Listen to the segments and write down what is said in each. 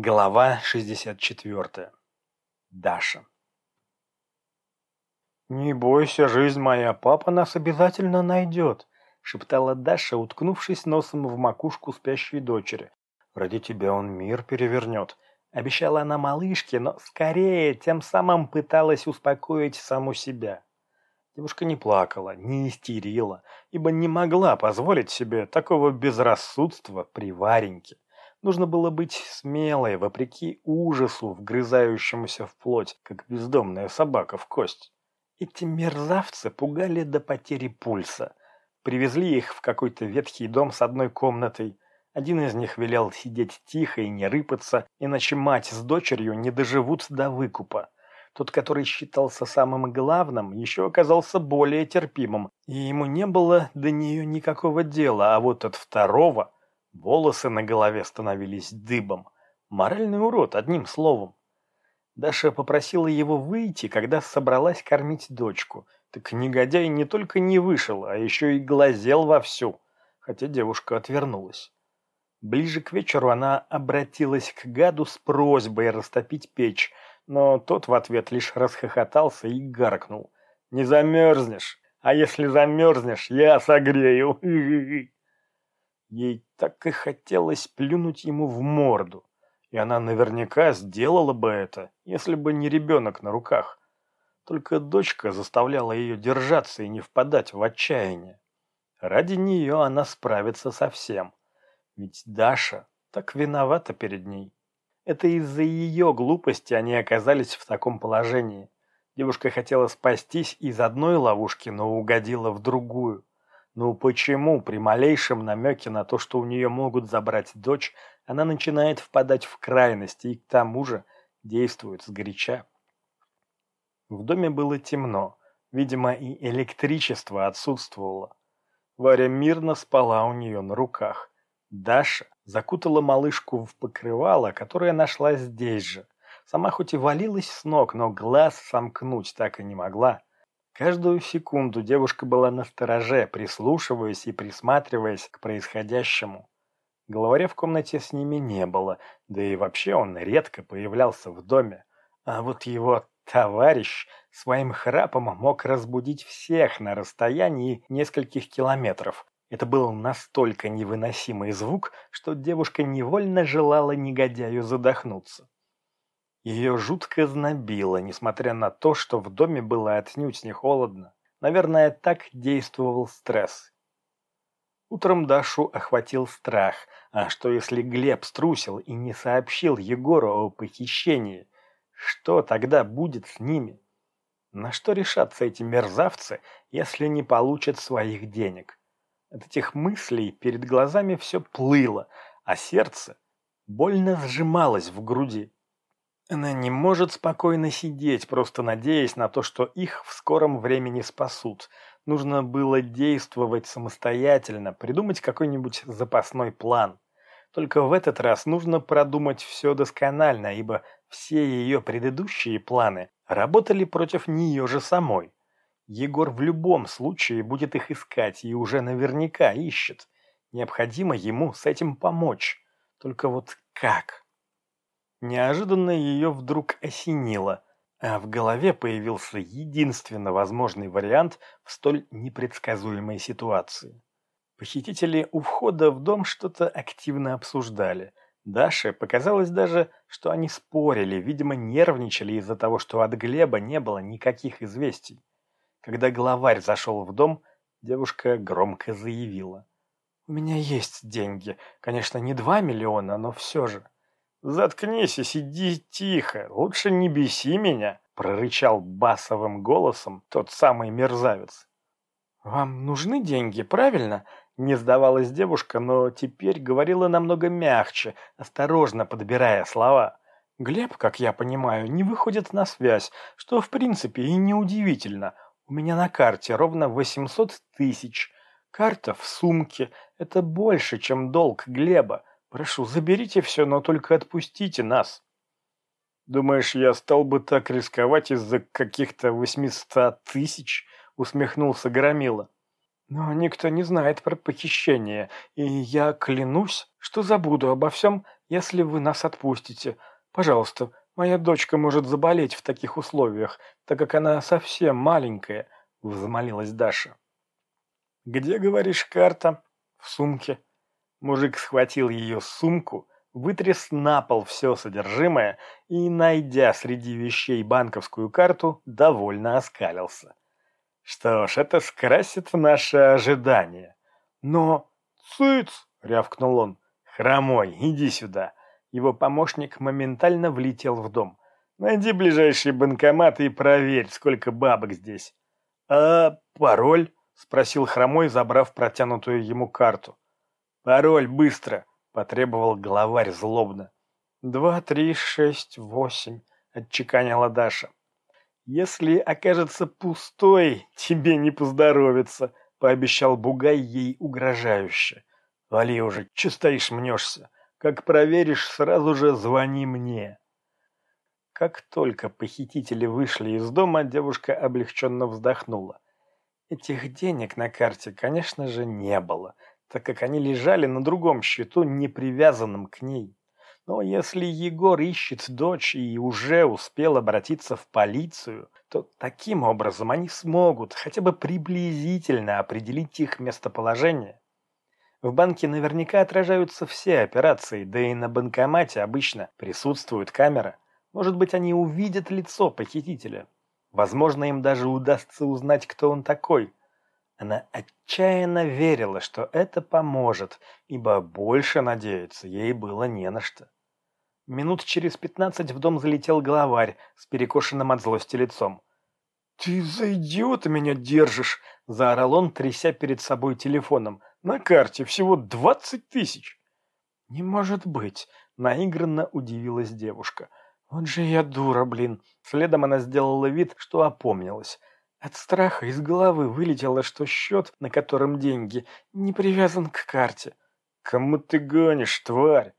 Глава 64. Даша. «Не бойся, жизнь моя, папа нас обязательно найдет», — шептала Даша, уткнувшись носом в макушку спящей дочери. «Ради тебя он мир перевернет», — обещала она малышке, но скорее тем самым пыталась успокоить саму себя. Девушка не плакала, не истерила, ибо не могла позволить себе такого безрассудства при Вареньке. Нужно было быть смелой, вопреки ужасу, вгрызающемуся в плоть, как бездомная собака в кость. Эти мерзавцы пугали до потери пульса. Привезли их в какой-то ветхий дом с одной комнатой. Один из них велел сидеть тихо и не рыпаться, иначе мать с дочерью не доживут до выкупа. Тот, который считался самым главным, еще оказался более терпимым, и ему не было до нее никакого дела, а вот от второго Волосы на голове становились дыбом. Моральный урод, одним словом. Даша попросила его выйти, когда собралась кормить дочку. Так негодяй не только не вышел, а еще и глазел вовсю, хотя девушка отвернулась. Ближе к вечеру она обратилась к гаду с просьбой растопить печь, но тот в ответ лишь расхохотался и гаркнул. «Не замерзнешь, а если замерзнешь, я согрею!» Ей так и хотелось плюнуть ему в морду. И она наверняка сделала бы это, если бы не ребенок на руках. Только дочка заставляла ее держаться и не впадать в отчаяние. Ради нее она справится со всем. Ведь Даша так виновата перед ней. Это из-за ее глупости они оказались в таком положении. Девушка хотела спастись из одной ловушки, но угодила в другую. Ну почему при малейшем намеке на то, что у нее могут забрать дочь, она начинает впадать в крайности и к тому же действует сгоряча? В доме было темно, видимо и электричество отсутствовало. Варя мирно спала у нее на руках. Даша закутала малышку в покрывало, которое нашла здесь же. Сама хоть и валилась с ног, но глаз сомкнуть так и не могла. Каждую секунду девушка была на стороже, прислушиваясь и присматриваясь к происходящему. Главаря в комнате с ними не было, да и вообще он редко появлялся в доме. А вот его товарищ своим храпом мог разбудить всех на расстоянии нескольких километров. Это был настолько невыносимый звук, что девушка невольно желала негодяю задохнуться. Ее жутко знобило, несмотря на то, что в доме было отнюдь не холодно. Наверное, так действовал стресс. Утром Дашу охватил страх. А что если Глеб струсил и не сообщил Егору о похищении? Что тогда будет с ними? На что решатся эти мерзавцы, если не получат своих денег? От этих мыслей перед глазами все плыло, а сердце больно сжималось в груди. Она не может спокойно сидеть, просто надеясь на то, что их в скором времени спасут. Нужно было действовать самостоятельно, придумать какой-нибудь запасной план. Только в этот раз нужно продумать все досконально, ибо все ее предыдущие планы работали против нее же самой. Егор в любом случае будет их искать и уже наверняка ищет. Необходимо ему с этим помочь. Только вот как? Неожиданно ее вдруг осенило, а в голове появился единственно возможный вариант в столь непредсказуемой ситуации. Похитители у входа в дом что-то активно обсуждали. Даше показалось даже, что они спорили, видимо, нервничали из-за того, что от Глеба не было никаких известий. Когда главарь зашел в дом, девушка громко заявила. «У меня есть деньги. Конечно, не два миллиона, но все же». «Заткнись и сиди тихо, лучше не беси меня», — прорычал басовым голосом тот самый мерзавец. «Вам нужны деньги, правильно?» Не сдавалась девушка, но теперь говорила намного мягче, осторожно подбирая слова. «Глеб, как я понимаю, не выходит на связь, что в принципе и неудивительно. У меня на карте ровно 800 тысяч. Карта в сумке. Это больше, чем долг Глеба. Прошу, заберите все, но только отпустите нас. Думаешь, я стал бы так рисковать из-за каких-то восьмиста тысяч? Усмехнулся Громила. Но никто не знает про похищение, и я клянусь, что забуду обо всем, если вы нас отпустите. Пожалуйста, моя дочка может заболеть в таких условиях, так как она совсем маленькая», — взмолилась Даша. «Где, говоришь, карта?» «В сумке». Мужик схватил ее сумку, вытряс на пол все содержимое и, найдя среди вещей банковскую карту, довольно оскалился. Что ж, это скрасит наше ожидание. Но... «Цыц!» — рявкнул он. «Хромой, иди сюда!» Его помощник моментально влетел в дом. «Найди ближайший банкомат и проверь, сколько бабок здесь». «А пароль?» — спросил Хромой, забрав протянутую ему карту. «Пароль, быстро!» — потребовал главарь злобно. «Два, три, шесть, восемь», — отчеканила Даша. «Если окажется пустой, тебе не поздоровится», — пообещал Бугай ей угрожающе. «Вали уже, че стоишь мнешься? Как проверишь, сразу же звони мне». Как только похитители вышли из дома, девушка облегченно вздохнула. Этих денег на карте, конечно же, не было — так как они лежали на другом счету, не привязанном к ней. Но если Егор ищет дочь и уже успел обратиться в полицию, то таким образом они смогут хотя бы приблизительно определить их местоположение. В банке наверняка отражаются все операции, да и на банкомате обычно присутствует камера. Может быть, они увидят лицо похитителя. Возможно, им даже удастся узнать, кто он такой. Она отчаянно верила, что это поможет, ибо больше надеяться ей было не на что. Минут через пятнадцать в дом залетел главарь с перекошенным от злости лицом. «Ты за идиота меня держишь!» – заорал он, тряся перед собой телефоном. «На карте всего двадцать тысяч!» «Не может быть!» – наигранно удивилась девушка. «Вот же я дура, блин!» Следом она сделала вид, что опомнилась. От страха из головы вылетело, что счет, на котором деньги, не привязан к карте. «Кому ты гонишь, тварь?»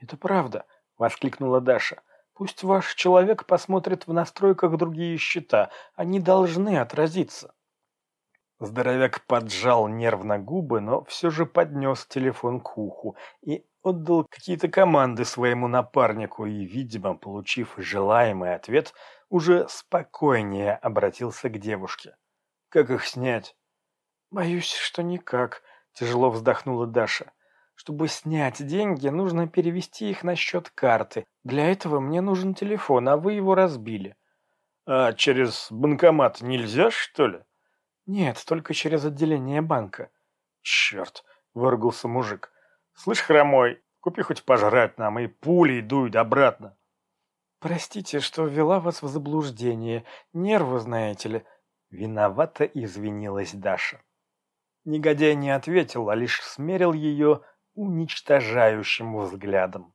«Это правда», — воскликнула Даша. «Пусть ваш человек посмотрит в настройках другие счета. Они должны отразиться». Здоровяк поджал нервно губы, но все же поднес телефон к уху и отдал какие-то команды своему напарнику и, видимо, получив желаемый ответ, уже спокойнее обратился к девушке. «Как их снять?» «Боюсь, что никак», — тяжело вздохнула Даша. «Чтобы снять деньги, нужно перевести их на счет карты. Для этого мне нужен телефон, а вы его разбили». «А через банкомат нельзя, что ли?» «Нет, только через отделение банка». «Черт!» — выругался мужик. «Слышь, хромой, купи хоть пожрать нам и пулей дуй обратно». «Простите, что ввела вас в заблуждение. Нервы, знаете ли». Виновато извинилась Даша. Негодяй не ответил, а лишь смерил ее уничтожающим взглядом.